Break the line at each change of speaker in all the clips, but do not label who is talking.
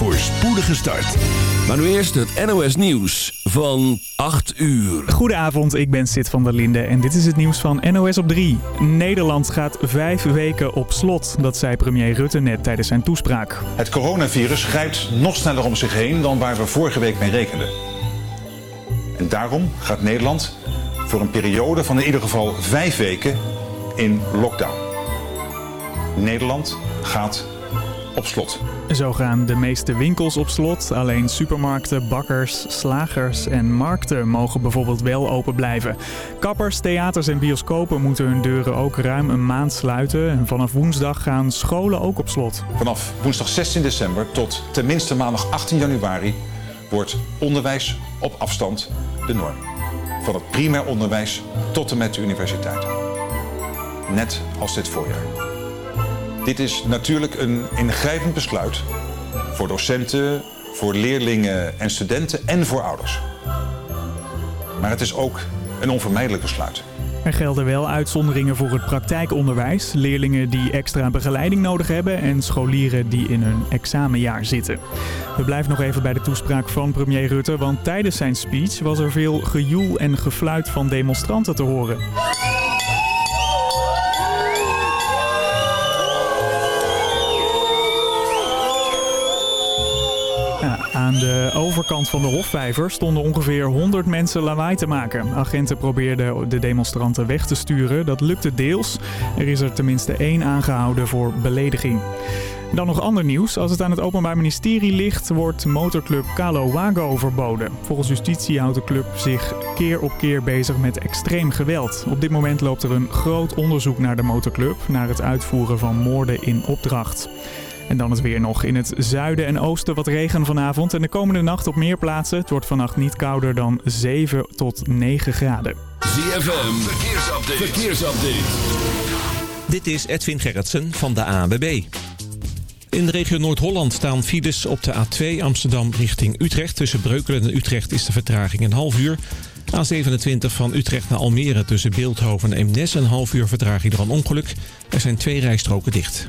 voor spoedige start. Maar nu eerst het NOS Nieuws van 8 uur.
Goedenavond, ik ben Sid van der Linde en dit is het nieuws van NOS op 3. Nederland gaat vijf weken op slot, dat zei premier Rutte net tijdens zijn toespraak.
Het coronavirus grijpt nog sneller om zich heen dan waar we vorige week mee rekenden. En daarom gaat Nederland voor een periode van in ieder geval vijf weken in lockdown. Nederland gaat op slot.
Zo gaan de meeste winkels op slot. Alleen supermarkten, bakkers, slagers en markten mogen bijvoorbeeld wel open blijven. Kappers, theaters en bioscopen moeten hun deuren ook ruim een maand sluiten. En vanaf woensdag gaan scholen ook op slot.
Vanaf woensdag 16 december tot tenminste maandag 18 januari wordt onderwijs op afstand de norm. Van het primair onderwijs tot en met de universiteit. Net als dit voorjaar. Dit is natuurlijk een ingrijpend besluit voor docenten, voor leerlingen en studenten en voor ouders. Maar het is ook een onvermijdelijk besluit.
Er gelden wel uitzonderingen voor het praktijkonderwijs, leerlingen die extra begeleiding nodig hebben en scholieren die in hun examenjaar zitten. We blijven nog even bij de toespraak van premier Rutte, want tijdens zijn speech was er veel gejoel en gefluit van demonstranten te horen. Aan de overkant van de Hofvijver stonden ongeveer 100 mensen lawaai te maken. Agenten probeerden de demonstranten weg te sturen. Dat lukte deels. Er is er tenminste één aangehouden voor belediging. Dan nog ander nieuws. Als het aan het Openbaar Ministerie ligt, wordt motorclub Calo Wago verboden. Volgens justitie houdt de club zich keer op keer bezig met extreem geweld. Op dit moment loopt er een groot onderzoek naar de motorclub, naar het uitvoeren van moorden in opdracht. En dan het weer nog. In het zuiden en oosten wat regen vanavond. En de komende nacht op meer plaatsen. Het wordt vannacht niet kouder dan 7 tot 9 graden.
ZFM, verkeersupdate. verkeersupdate.
Dit is Edwin Gerritsen van de ANWB. In de regio Noord-Holland staan files op de A2 Amsterdam richting Utrecht. Tussen Breukelen en Utrecht is de vertraging een half uur. A27 van Utrecht naar Almere tussen Beeldhoven en Eemnes een half uur vertraging door een ongeluk. Er zijn twee rijstroken dicht.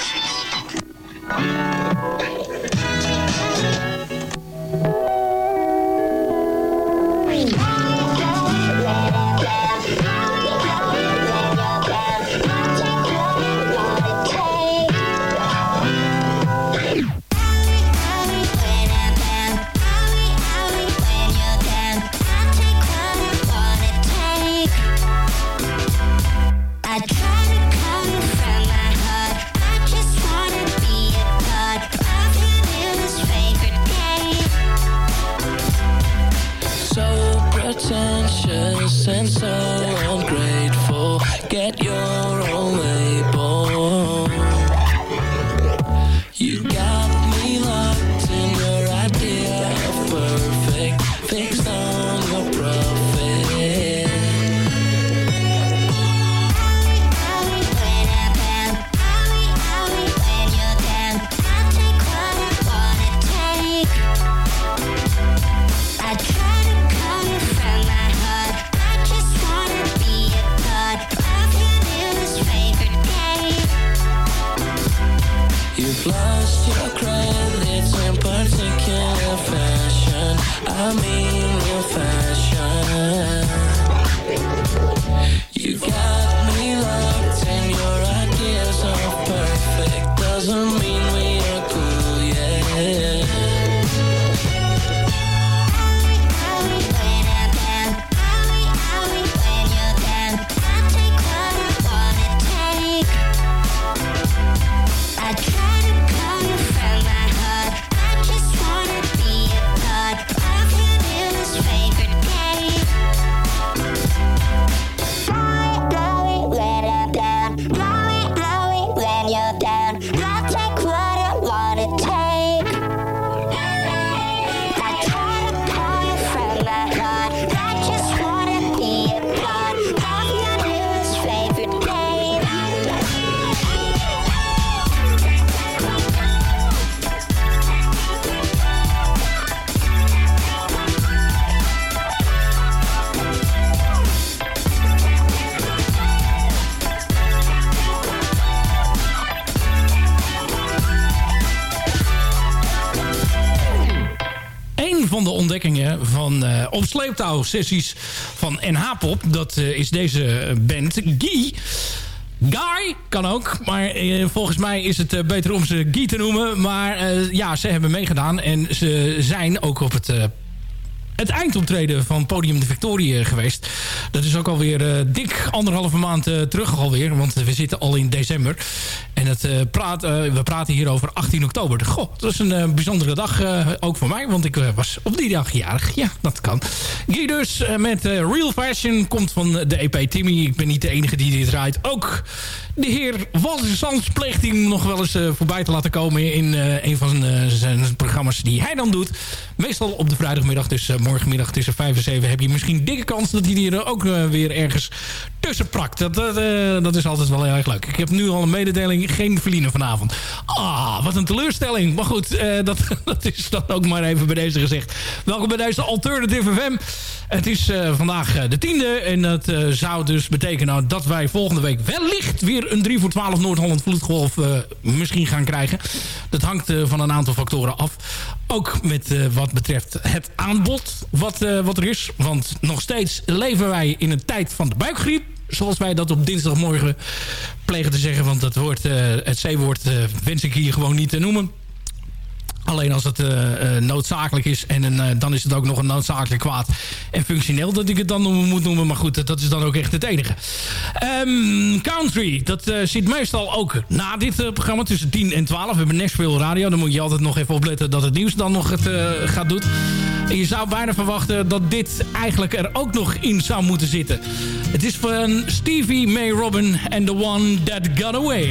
は
い。Van eh op sleeptouw sessies van NH Pop. Dat eh, is deze band Guy. Guy kan ook, maar eh, volgens mij is het eh, beter om ze Guy te noemen. Maar ja, ze hebben meegedaan en ze zijn ook op het het eindoptreden van Podium de Victorie geweest. Dat is ook alweer dik anderhalve maand terug alweer. Want we zitten al in december. En het, uh, praat, we praten hier over 18 oktober. Goh, dat is een bijzondere dag ook voor mij. Want ik was op die dag jarig. Ja, dat kan. Guy dus met Real Fashion komt van de EP Timmy. Ik ben niet de enige die dit draait. Ook de heer Walter Sands pleegt hem nog wel eens voorbij te laten komen... in een van zijn programma's die hij dan doet. Meestal op de vrijdagmiddag. Dus morgenmiddag tussen 5 en 7 heb je misschien dikke kans dat hij hier ook weer ergens tussen prakt. Dat, dat, dat is altijd wel heel erg leuk. Ik heb nu al een mededeling, geen verliezen vanavond. Ah, wat een teleurstelling. Maar goed, dat, dat is dan ook maar even bij deze gezegd. Welkom bij deze Alternative FM. Het is vandaag de tiende en dat zou dus betekenen dat wij volgende week wellicht weer een 3 voor 12 Noord-Holland vloedgolf misschien gaan krijgen. Dat hangt van een aantal factoren af. Ook met wat betreft het aanbod wat, wat er is. Want nog steeds leven wij in een tijd van de buikgriep zoals wij dat op dinsdagmorgen plegen te zeggen. Want dat woord, het C-woord wens ik hier gewoon niet te noemen. Alleen als het uh, noodzakelijk is. En dan is het ook nog een noodzakelijk kwaad. En functioneel dat ik het dan moet noemen. Maar goed, dat is dan ook echt het enige. Um, country, dat zit meestal ook na dit programma. Tussen 10 en 12. We hebben Nashville Radio. Dan moet je altijd nog even opletten dat het nieuws dan nog het gaat doen. En je zou bijna verwachten dat dit eigenlijk er ook nog in zou moeten zitten. Het is van Stevie May Robin and The One That Got Away.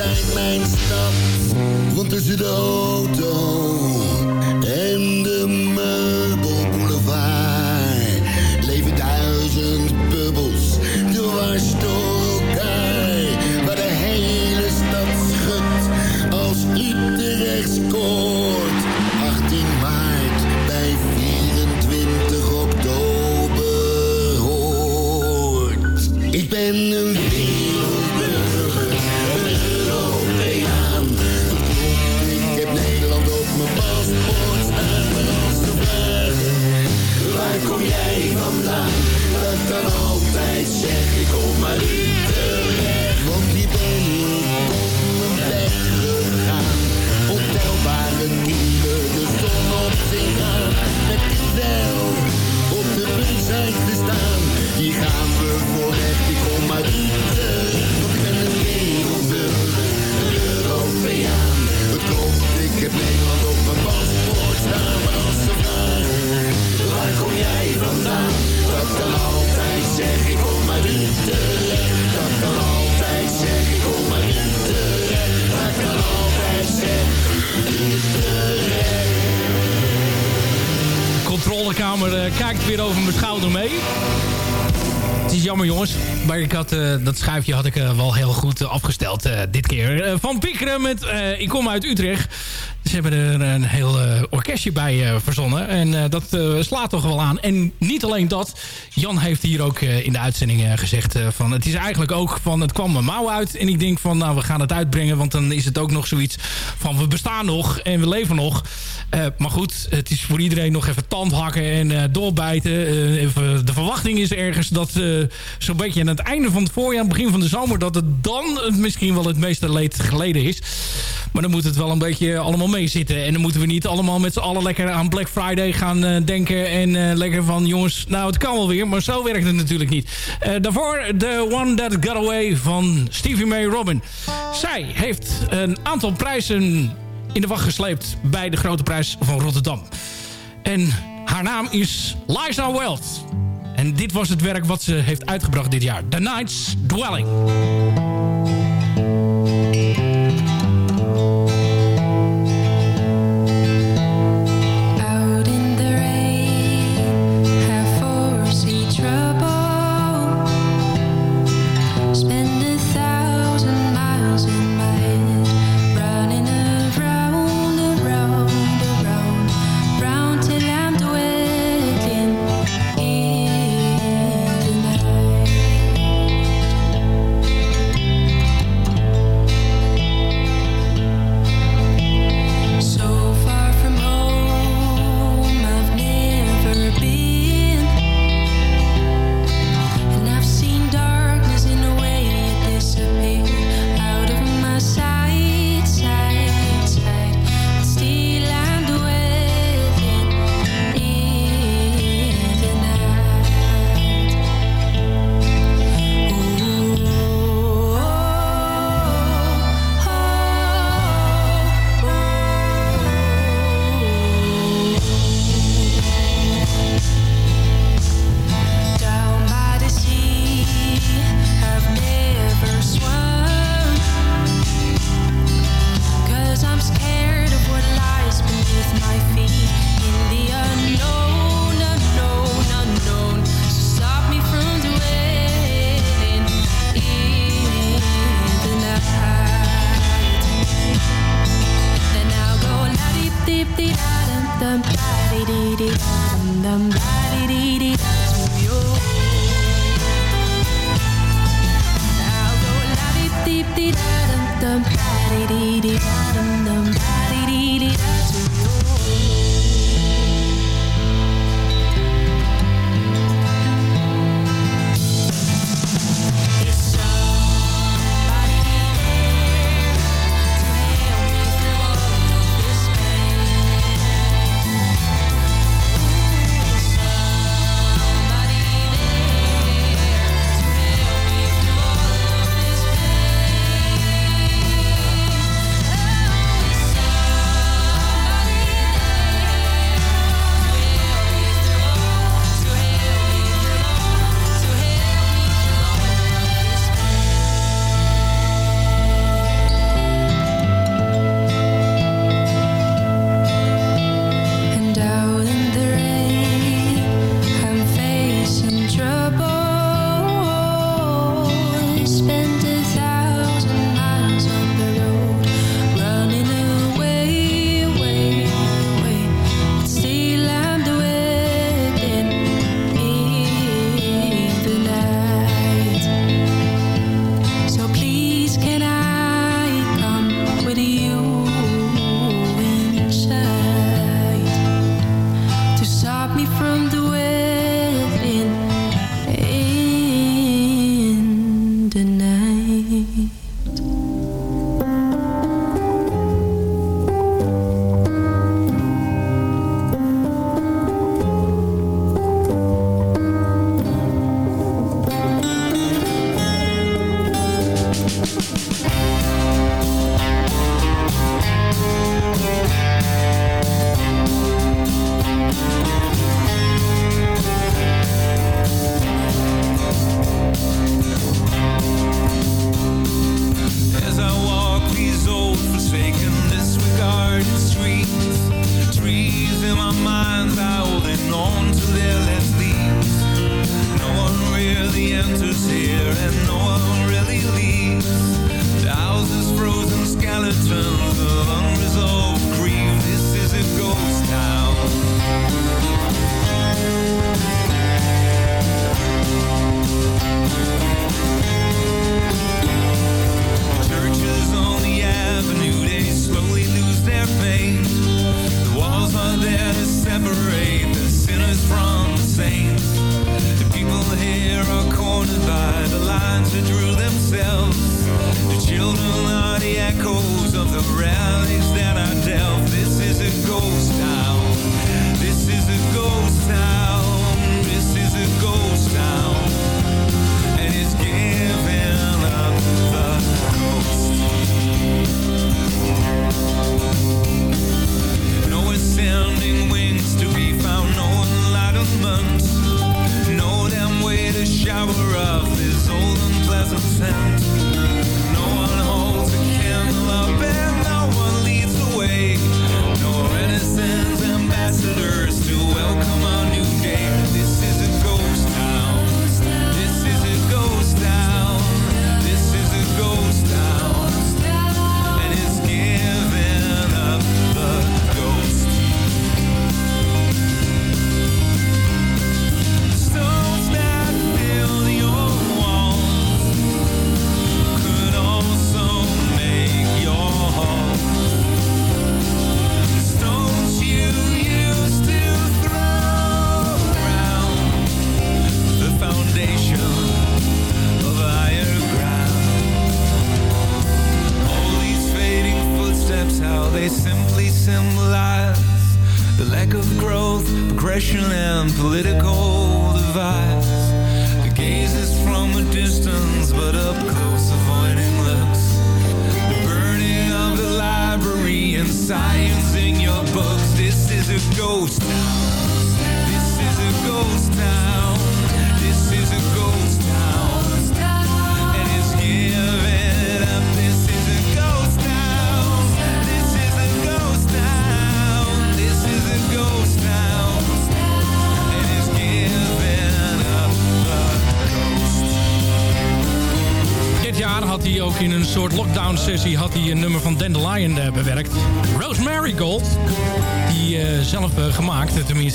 Altijd mijn stad. Want tussen de auto en de meubelboulevard leven duizend bubbels dwars door elkaar. Waar de hele stad schudt als Utrecht scoort. 18 maart bij 24 oktober hoort. Ik ben een
controlekamer eh, kijkt weer over mijn schouder mee. Het is jammer jongens, maar ik had, eh, dat schuifje had ik eh, wel heel goed eh, afgesteld dit keer. Van Piekeren met Ik kom uit Utrecht. Ze hebben er een heel eh, orkestje bij eh, verzonnen. En eh, dat slaat toch wel aan. En niet alleen dat. Jan heeft hier ook in de uitzending gezegd van... Het is eigenlijk ook van het kwam mijn mouw uit. En ik denk van nou we gaan het uitbrengen. Want dan is het ook nog zoiets van we bestaan nog en we leven nog. Maar goed, het is voor iedereen nog even tandhakken en doorbijten. De verwachting is ergens dat zo'n beetje aan het einde van het voorjaar... begin van de zomer, dat het dan misschien wel het meeste leed geleden is. Maar dan moet het wel een beetje allemaal meezitten. En dan moeten we niet allemaal met z'n allen lekker aan Black Friday gaan eh, denken. En eh, lekker van, jongens, nou het kan wel weer. Maar zo werkt het natuurlijk niet. Eh, daarvoor The One That Got Away van Stevie May Robin. Zij heeft een aantal prijzen in de wacht gesleept bij de Grote Prijs van Rotterdam. En haar naam is Liza Weld. En dit was het werk wat ze heeft uitgebracht dit jaar. The Night's Dwelling.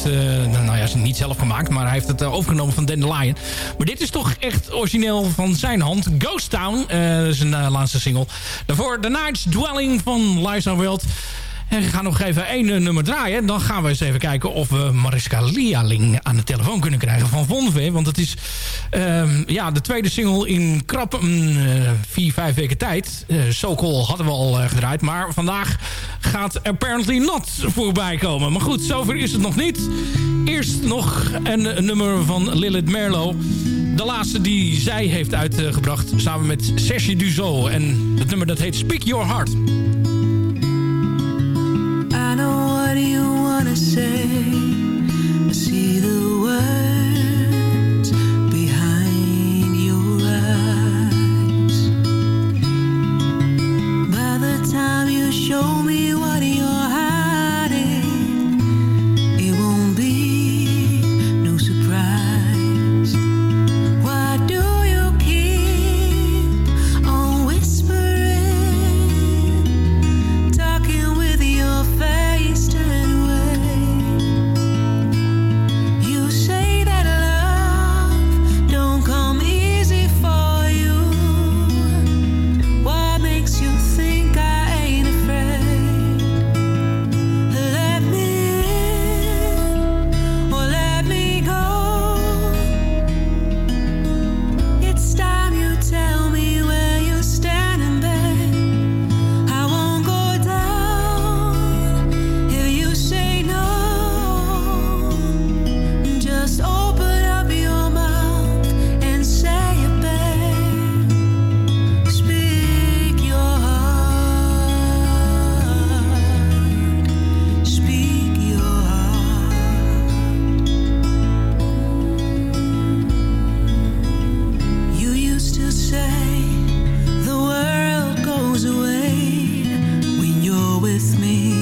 Eh, eh, nou ja, niet zelf gemaakt. Maar hij heeft het eh, overgenomen van Dandelion. Maar dit is toch echt origineel van zijn hand. Ghost Town. een eh, laatste single. Daarvoor The Night's Dwelling van Liza Wild. En we gaan nog even één eh, nummer draaien. Dan gaan we eens even kijken of we Mariska Lialing aan de telefoon kunnen krijgen van Vonve. Want het is ehm, ja, de tweede single in krap eh, vier, vijf weken tijd. Uh, so Call hadden we al eh, gedraaid. Maar vandaag gaat Apparently Not voorbij komen. Maar goed, zover is het nog niet. Eerst nog een, nummer van Lilith Merlo. De laatste die zij heeft uitgebracht samen met Serge Duzo. En het nummer dat heet Speak Your Heart.
I know what you wanna say. With me.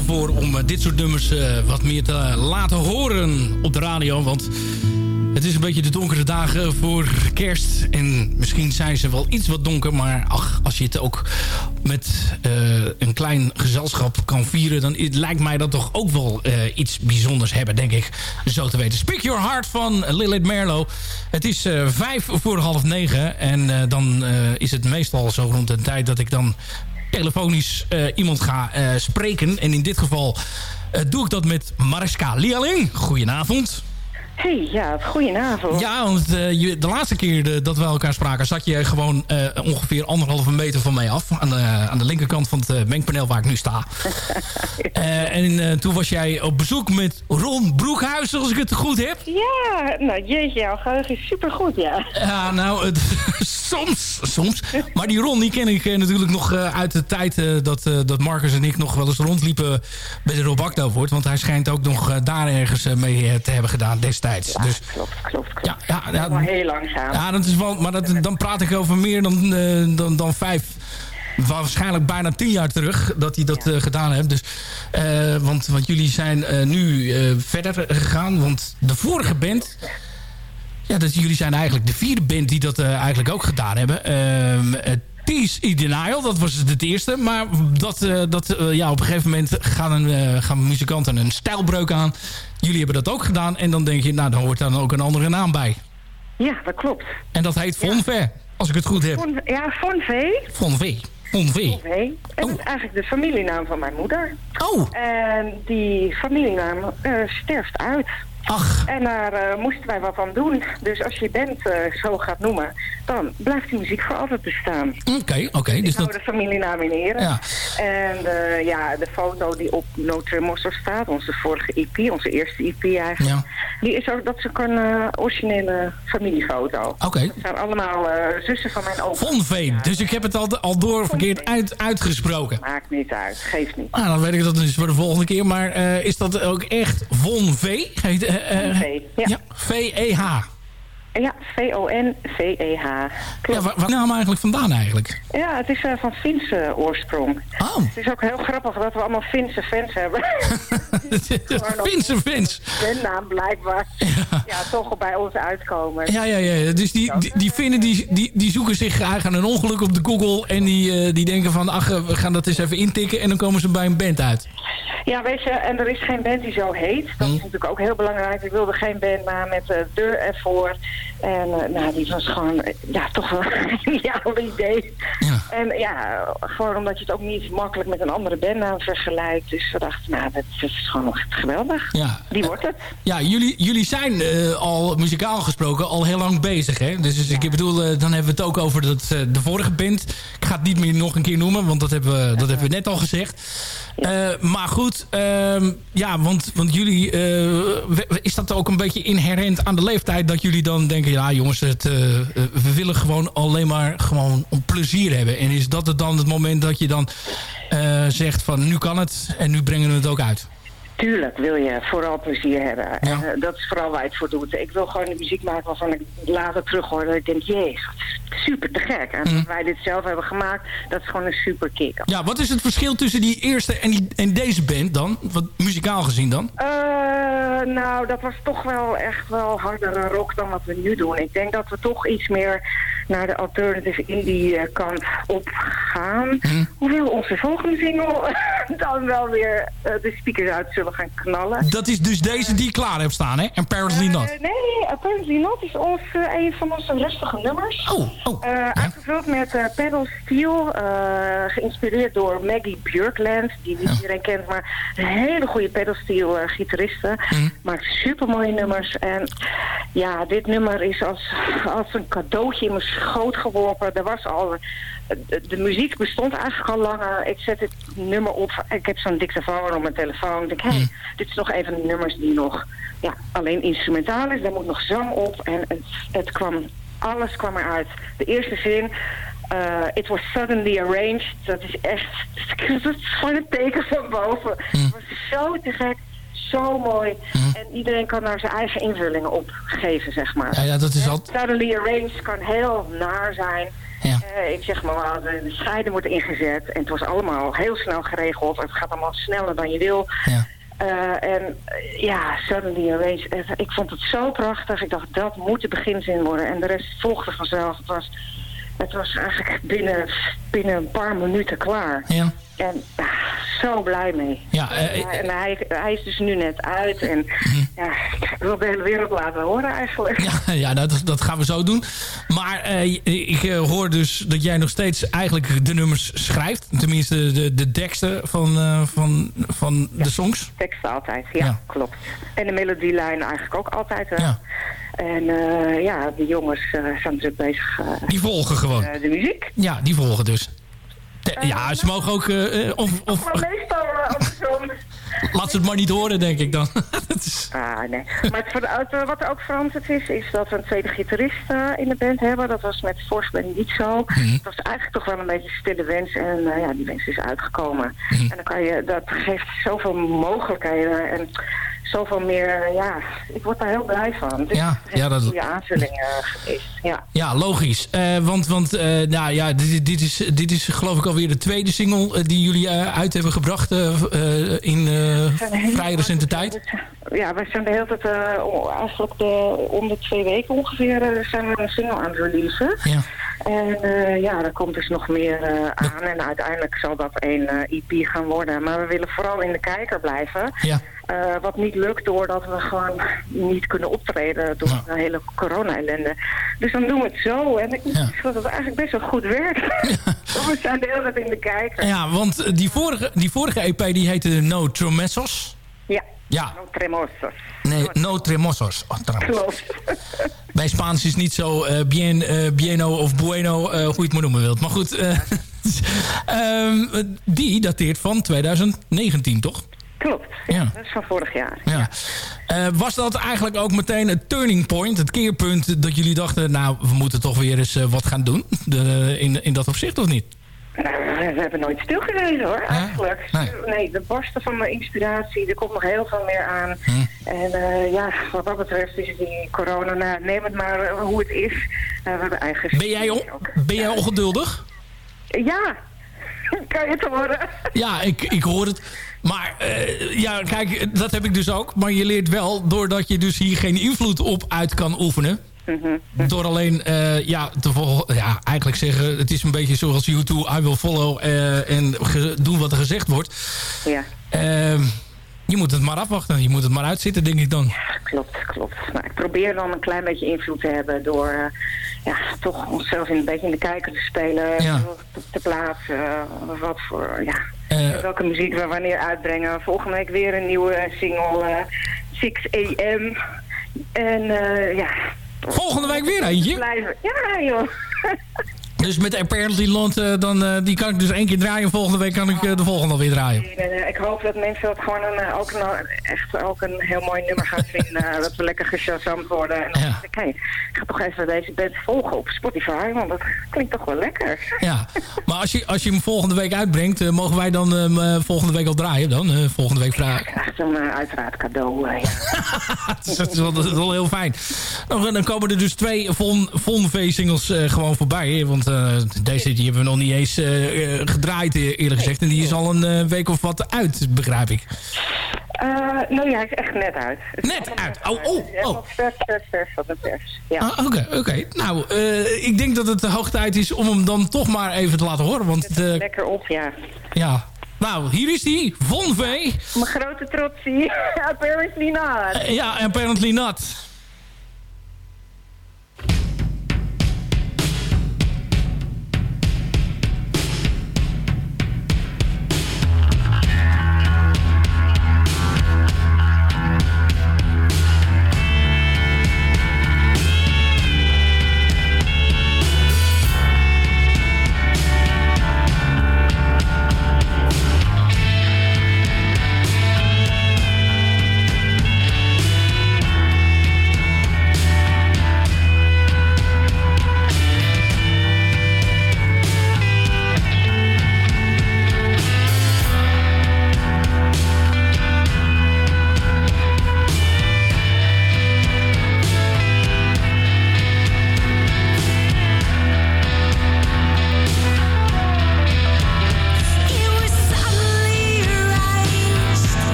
Voor om eh, dit soort nummers eh, wat meer te laten horen op de radio. Want het is een beetje de donkere dagen voor kerst. En misschien zijn ze wel iets wat donker. Maar ach, als je het ook met eh, een klein gezelschap kan vieren... dan lijkt mij dat toch ook wel eh, iets bijzonders hebben, denk ik. Zo te weten. Speak Your Heart van Lilith Merlo. Het is eh, vijf voor half negen. En eh, dan eh, is het meestal zo rond de tijd dat ik dan telefonisch eh, iemand ga eh, spreken. En in dit geval eh, doe ik dat met Mariska Lialing. Goedenavond.
Hey, ja, goedenavond.
Ja, want eh, je, de laatste keer de- dat we elkaar spraken... zat je gewoon eh, ongeveer anderhalve meter van mij af. Aan de, aan de linkerkant van het eh, mengpaneel waar ik nu sta. Eh, en eh, toen was jij op bezoek met Ron Broekhuis, als ik het goed heb.
Ja, nou jeetje, jouw geheugen is supergoed, ja.
Ja, nou, het, soms, soms. Maar die Ron, die ken ik eh, natuurlijk nog eh, uit de tijd... eh, dat, eh, dat Marcus en ik nog wel eens rondliepen bij de Rob Akda wordt. Want hij schijnt ook nog eh, daar ergens eh, mee eh, te hebben gedaan destijds. Dus,
Klopt, klopt, klopt.
ja, ja, ja,
Al heel langzaam.
ja, dat is wel, maar dat, dan praat ik over meer dan, eh, dan, dan vijf... Waarschijnlijk bijna tien jaar terug dat hij dat eh, gedaan heeft. Dus, eh, want, want jullie zijn nu verder gegaan. Want de vorige band... Ja, dat, jullie zijn eigenlijk de vierde band die dat eigenlijk ook gedaan hebben. Ehm Peace in Denial, dat was het eerste. Maar dat, eh, dat, eh, ja, op een gegeven moment gaan, een, eh, gaan muzikanten een stijlbreuk aan. Jullie hebben dat ook gedaan. En dan denk je, nou, dan hoort dan ook een andere naam bij.
Ja, dat klopt.
En dat heet Von Ver, als ik het goed heb.
Von, ja, Von V.
Von.
En dat is eigenlijk de familienaam van mijn moeder.
Oh.
En die familienaam sterft uit.
Ach.
En daar eh, moesten wij wat aan doen. Dus als je band eh, zo gaat noemen, dan blijft die muziek voor altijd bestaan.
Oké, oké.
Ik
dus dat...
de familienaam in.
Ja.
En eh, ja, de foto die op No Tremors staat, onze vorige EP, onze eerste EP eigenlijk,
Ja.
die is ook, dat is ook een originele familiefoto.
Oké.
Het zijn allemaal zussen van mijn opa.
Von V. Dus ik heb het al, al door verkeerd uit, uitgesproken.
Maakt niet uit, geeft niet.
Nou, dan weet ik dat dus voor de volgende keer. Maar is dat ook echt Von V? Heet,
V, ja.
V-E-H.
Ja, V-O-N-V-E-H.
Ja,
Klopt.
waar, waar naam eigenlijk vandaan eigenlijk?
Ja, het is eh, van Finse oorsprong.
Oh.
Het is ook heel grappig dat we allemaal Finse fans hebben.
Finse Fins.
De naam blijkbaar. Ja. toch bij ons uitkomen.
Ja, ja, ja. Dus die, die, die Finnen die, die, die zoeken zich eigenlijk aan een ongeluk op de Google. En die, eh, die denken van, ach, eh, we gaan dat eens even intikken. En dan komen ze bij een band uit.
Ja, weet je, en er is geen band die zo heet. Dat is natuurlijk ook heel belangrijk. Ik wilde geen band, maar met de ervoor. En eh, nou, die was gewoon, ja, toch wel een geniaal idee. En ja, gewoon omdat je het ook niet makkelijk met een andere bandnaam vergelijkt. Dus we dachten, nou, dat, is gewoon echt geweldig.
Ja.
Die wordt het.
Ja, jullie, jullie zijn eh, al muzikaal gesproken al heel lang bezig. Hè? Dus, dus ik bedoel, eh, dan hebben we het ook over dat, de vorige band. Ik ga het niet meer nog een keer noemen, want dat hebben we, dat hebben we net al gezegd. Eh, maar goed, ehm, ja, want, want jullie... eh, is dat ook een beetje inherent aan de leeftijd... dat jullie dan denken, ja jongens, het, eh, we willen gewoon alleen maar gewoon om plezier hebben. En is dat het dan het moment dat je dan zegt van nu kan het en nu brengen we het ook uit?
Tuurlijk wil je vooral plezier hebben. En, eh, dat is vooral waar je het voor doet. Ik wil gewoon de muziek maken waarvan ik later terug hoor dat ik denk, jezus, super te gek. En dat wij dit zelf hebben gemaakt, dat is gewoon een super kick.
Ja, wat is het verschil tussen die eerste en, die, en deze band dan? Wat muzikaal gezien dan?
Eh, nou, dat was toch wel echt wel hardere rock dan wat we nu doen. Ik denk dat we toch iets meer naar de alternative indie eh, kant op gaan. Hoewel onze volgende single dan wel weer eh, de speakers uit zullen gaan knallen.
Dat is dus deze die ik klaar heb staan, hè? Apparently not.
Eh, nee, Apparently Not is ons, eh, een van onze rustige nummers.
Oh, oh.
Aangevuld met eh, pedal steel, geïnspireerd door Maggie Björkland, die niet iedereen kent, maar een hele goede pedal steel gitariste. Maakt super mooie nummers. En ja, dit nummer is als, als een cadeautje in mijn schoot geworpen. Er was al, de, de muziek bestond eigenlijk al langer. Ik zet dit nummer op, ik heb zo'n dictafoon op mijn telefoon. Ik denk, hé, hey, dit is nog een van de nummers die nog ja, alleen instrumentaal is. Daar moet nog zang op. En het, het kwam, alles kwam eruit. De eerste zin, eh, it was suddenly arranged. Dat is echt, dat is gewoon een teken van boven. Het was zo te gek. Zo mooi. En iedereen kan daar zijn eigen invullingen op geven, zeg maar.
Ja, ja, dat is al...
Suddenly arranged kan heel naar zijn.
Ja.
Eh, ik zeg maar, de, de scheiden wordt ingezet. En het was allemaal heel snel geregeld. Het gaat allemaal sneller dan je wil.
Ja.
Eh, en eh, ja, Suddenly eh, Ik vond het zo prachtig. Ik dacht, dat moet de beginzin worden. En de rest volgde vanzelf. Het was Het was eigenlijk binnen, binnen een paar minuten klaar.
Ja.
En ah, zo blij mee.
Ja, eh,
Ja, en hij, hij is dus nu net uit. En ja, ik wil de hele wereld laten horen eigenlijk.
Ja, ja dat, dat gaan we zo doen. Maar eh, ik eh, hoor dus dat jij nog steeds eigenlijk de nummers schrijft. Tenminste, de, de teksten van, eh, van, van de songs.
Teksten altijd, ja,
Ja.
klopt. En de melodielijn eigenlijk ook altijd. eh.
Ja.
En eh, ja, de jongens eh, zijn druk bezig eh,
Die volgen gewoon.
de muziek.
Ja, die volgen dus. Ja, ze mogen ook... of, of,
Maar meestal
laat ze het maar niet horen, denk ik dan. Dat is-
Ah, nee. Maar het, het, wat er ook veranderd is, is dat we een tweede gitarist in de band hebben. Dat was met band niet zo.
Mhm.
Het was eigenlijk toch wel een beetje een stille wens. En ja, die wens is uitgekomen.
Mhm.
En dan kan je, dat geeft zoveel mogelijkheden. En zoveel meer, eh, ja, ik word daar heel blij van. Dus
Ja,
het is
ja,
een
dat-
goede aanvulling eh, geweest. Ja.
Ja, logisch. Eh, want want eh, nou, ja, dit, dit, is, dit is geloof ik alweer de tweede single... eh, die jullie eh, uit hebben gebracht eh, eh, in eh, vrij recente tijd.
Ja, wij zijn de hele tijd, eh, eigenlijk de, om de twee weken ongeveer, eh, zijn we een single aan het releasen.
Ja.
En eh, ja, er komt dus nog meer eh, aan en uiteindelijk zal dat een eh, EP gaan worden. Maar we willen vooral in de kijker blijven.
Ja.
Eh, wat niet lukt doordat we gewoon niet kunnen optreden door de hele corona-ellende. Dus dan doen we het zo. En ik zeggen dat het eigenlijk best wel goed werkt. we zijn de hele tijd in de kijker.
Ja, want eh, die vorige, die vorige EP die heette No Tromessos.
Ja.
Ja.
No tremosos.
Nee, No Tremosos. Oh.
Klopt.
Bij Spaans is niet zo eh, bien, eh, bieno of bueno, hoe je het maar noemen wilt. Maar goed, eh, ehm, die dateert van 2019, toch?
Klopt.
Ja.
Dat is van vorig jaar.
Ja. Eh, was dat eigenlijk ook meteen het turning point, het keerpunt... dat jullie dachten, nou, we moeten toch weer eens eh, wat gaan doen? De, in, in dat opzicht, of niet?
Nou, we hebben nooit stilgezeten hoor, eigenlijk. Nee. de barsten van de inspiratie, er komt nog heel veel meer aan.
Hm.
En eh, ja, wat dat betreft is die corona, nou, neem het maar hoe het is. We hebben eigen...
Ben jij, on- ben jij ongeduldig?
Ja, kan je het horen?
Ja, ik, ik hoor het. Maar eh, ja, kijk, dat heb ik dus ook. Maar je leert wel, doordat je dus hier geen invloed op uit kan oefenen...
Mhm.
Door alleen, eh, ja, te ja, eigenlijk zeggen... het is een beetje zoals U2, I will follow... eh, en doen wat er gezegd wordt.
Ja.
Je moet het maar afwachten. Je moet het maar uitzitten, denk ik dan.
Klopt, klopt. Nou, ik probeer dan een klein beetje invloed te hebben door eh, ja, toch onszelf in een beetje in de kijker te spelen,
Ja.
te, te plaatsen, eh, wat voor, ja,
Eh.
welke muziek we wanneer uitbrengen. Volgende week weer een nieuwe single, eh 6 AM. En eh, ja.
Volgende week weer eentje?
Blijven. Ja, joh.
Dus met Apparently Land, eh, dan, eh, die kan ik dus één keer draaien. Volgende week kan ik eh, de volgende alweer draaien.
En, ik hoop dat mensen dat gewoon een, ook, een, echt ook een heel mooi nummer gaan vinden. dat we lekker geshazamd worden. En dan denk ik, hey, ik ga toch even deze band volgen op Spotify, want dat klinkt toch wel lekker.
Ja, maar als je, als je hem volgende week uitbrengt... mogen wij dan hem volgende week al draaien dan? Volgende week vragen.
Echt een uh, uiteraard cadeau. ja.
dat, is wel, dat is wel heel fijn. Dan komen er dus twee Von, Von V-singles gewoon voorbij. Want deze die hebben we nog niet eens eh, eh, gedraaid eh, eerlijk gezegd. En die is al een eh, week of wat uit, begrijp ik.
Eh, nou ja, hij is echt net uit.
Net uit? Oh, oh,
oh. Vers, vers, vers van de pers. Ja.
Ah, Oké, oké. Nou, eh, ik denk dat het de hoog tijd is om hem dan toch maar even te laten horen. Want eh,
Lekker op, ja.
ja, nou, hier is die. Von V.
Mijn grote trotsie. Apparently not.
Eh, ja, apparently not.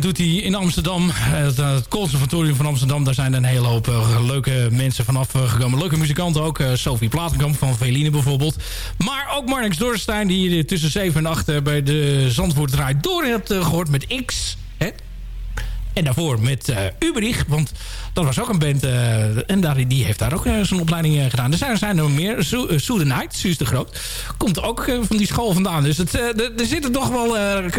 Doet hij in Amsterdam. Het, het conservatorium van Amsterdam. Daar zijn een hele hoop eh, leuke mensen vanaf eh, gekomen. Leuke muzikanten ook. eh, Sophie Platenkamp van Veline bijvoorbeeld. Maar ook Marnix Dorstein. Die je tussen 7 en 8 bij de Zandvoort draait door hebt eh, gehoord met X. En daarvoor met eh Uberich. Want dat was ook een band. eh, en daar, die heeft daar ook eh, zijn opleiding gedaan. Er zijn, er zijn er meer. The Night, Suus de Groot. Komt ook van die school vandaan. Dus het, er- zitten toch wel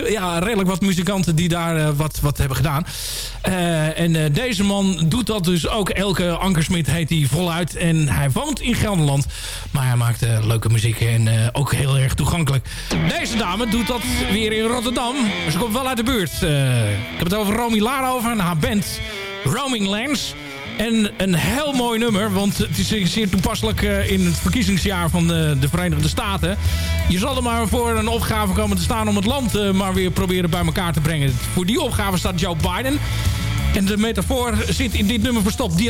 ja, redelijk wat muzikanten die daar wat, wat hebben gedaan. En deze man doet dat dus ook. Elke Ankersmit heet hij voluit. En hij woont in Gelderland. Maar hij maakt leuke muziek en ook heel erg toegankelijk. Deze dame doet dat weer in Rotterdam. Ze komt wel uit de buurt. Ik heb het over Romy Laarhoven en haar band Roaming Lands. En een heel mooi nummer, want het is zeer toepasselijk eh, in het verkiezingsjaar van de, de Verenigde Staten. Je zal er maar voor een opgave komen te staan om het land eh, maar weer proberen bij elkaar te brengen. Voor die opgave staat Joe Biden. En de metafoor zit in dit nummer verstopt,
by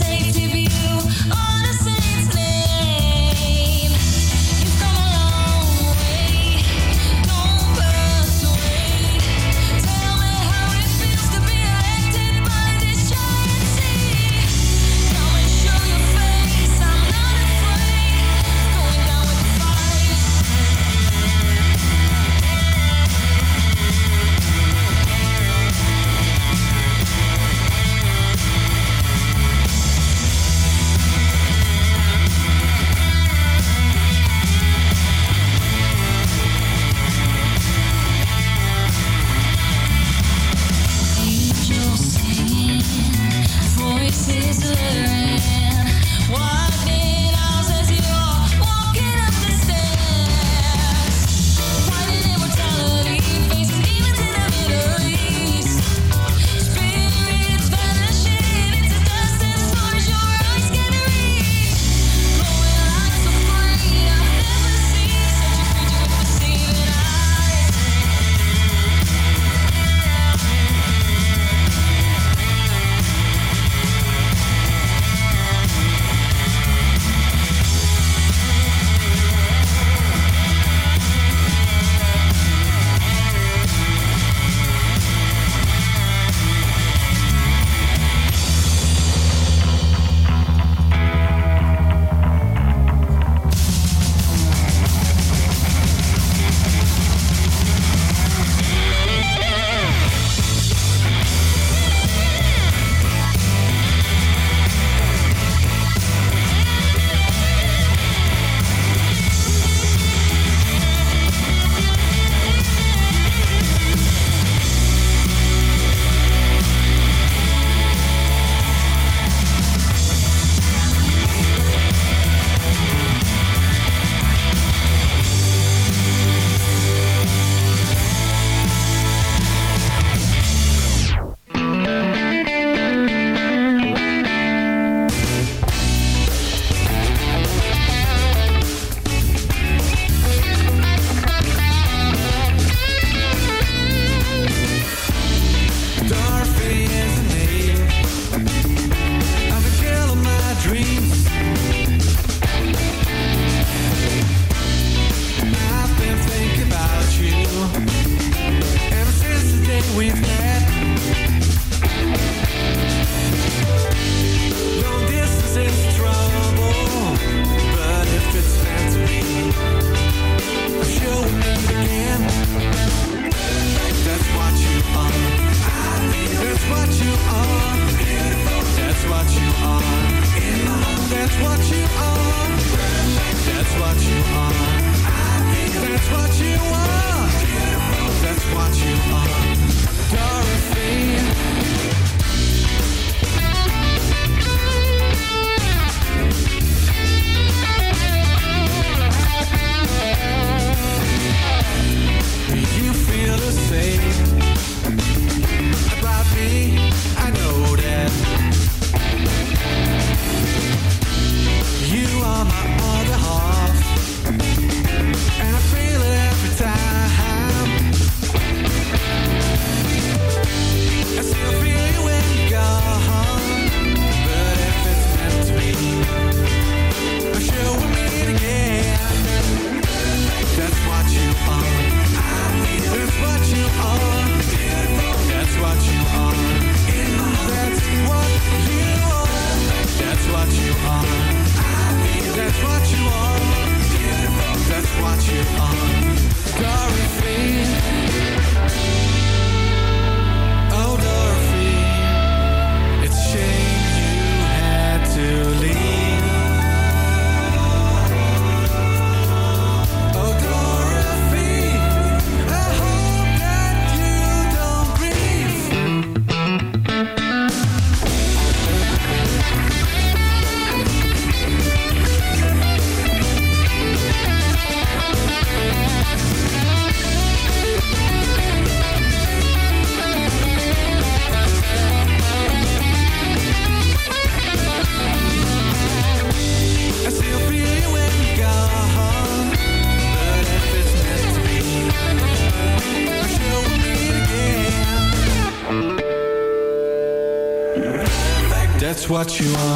what you are.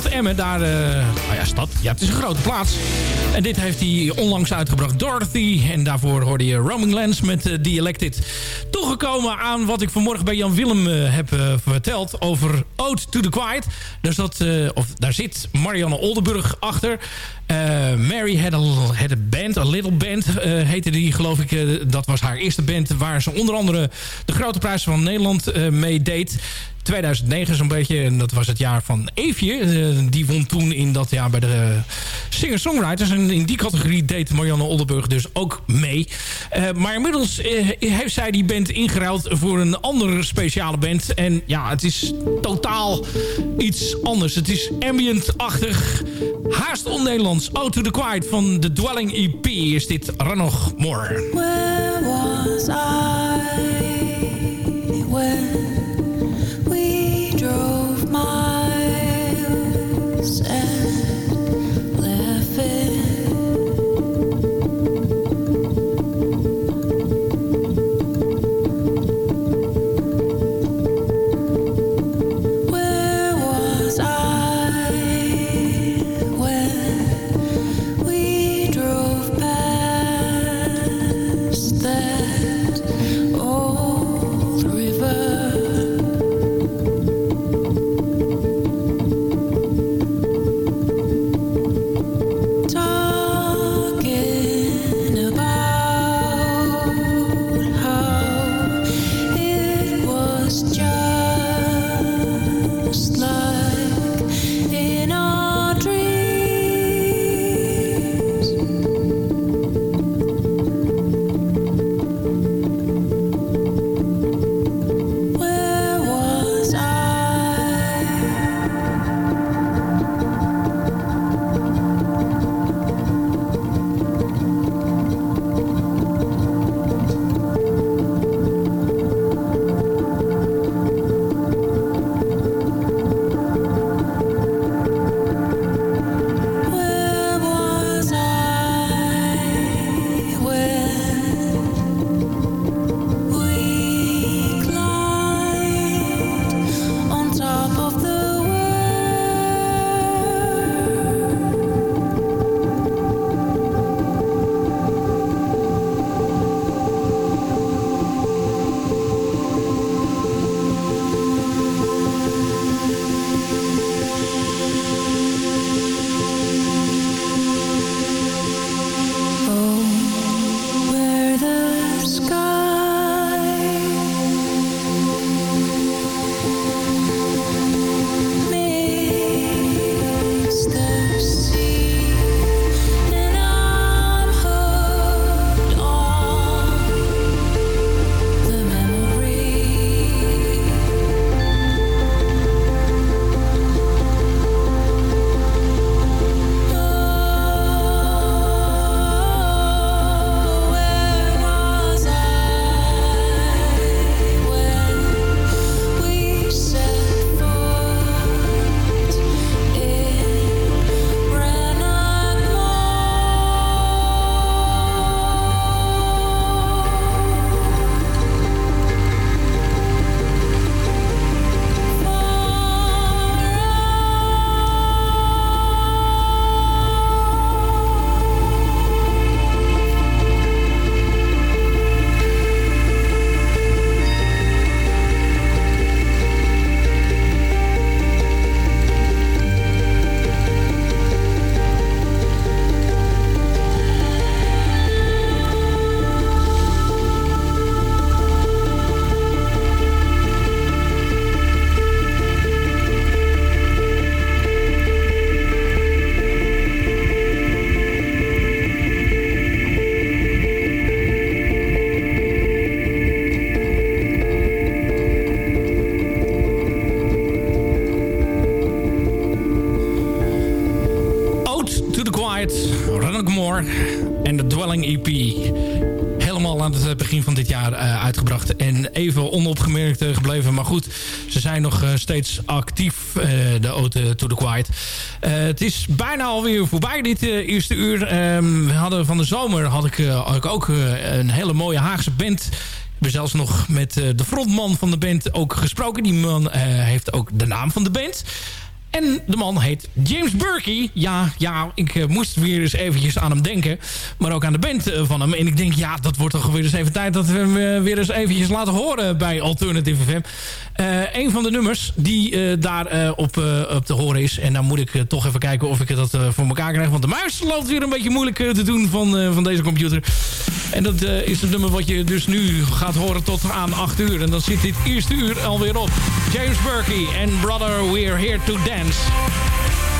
Stad Emmen. Daar, eh nou ja, stad. Ja, het is een grote plaats. En dit heeft hij onlangs uitgebracht. Dorothy. En daarvoor hoorde je Roaming Lands met uh, The Elected. Toegekomen aan wat ik vanmorgen bij Jan Willem eh, heb eh, verteld. Over Ode to the Quiet. Daar, eh, of, daar zit Marianne Oldenburg achter. Eh, Mary had a, had a band, a little band eh, heette die geloof ik. eh, dat was haar eerste band waar ze onder andere de grote prijs van Nederland eh, mee deed. 2009 zo'n beetje. En dat was het jaar van Eefje. Eh, die won toen in dat jaar bij de singer-songwriters. En in die categorie deed Marianne Oldenburg dus ook mee. Eh, maar inmiddels eh, heeft zij die band ingeruild voor een andere speciale band. En ja, het is totaal iets anders. Het is ambient-achtig. Haast on-Nederlands. Oh to the Quiet van The Dwelling EP is dit Ranoch More. Helemaal aan het begin van dit jaar eh, uitgebracht. En even onopgemerkt eh, gebleven. Maar goed, ze zijn nog eh, steeds actief. eh, de Ode to the Quiet. Eh, het is bijna alweer voorbij dit eh, eerste uur. Ehm, we hadden van de zomer had ik, eh, ik ook eh, een hele mooie Haagse band. Ik ben zelfs nog met eh, de frontman van de band ook gesproken. Die man eh, heeft ook de naam van de band. En de man heet James Burkey. Ja, ja ik eh, moest weer eens eventjes aan hem denken. Maar ook aan de band eh, van hem. En ik denk, ja, dat wordt toch weer eens even tijd... dat we hem eh, weer eens eventjes laten horen bij Alternative FM. Een van de nummers die daar op, op te horen is. En dan moet ik toch even kijken of ik dat voor elkaar krijg. Want de muis loopt weer een beetje moeilijk te doen van, van deze computer. En dat is het nummer wat je dus nu gaat horen tot aan 8 uur. En dan zit dit eerste uur alweer op. James Burkey en Brother, we're here to dance.
Dance.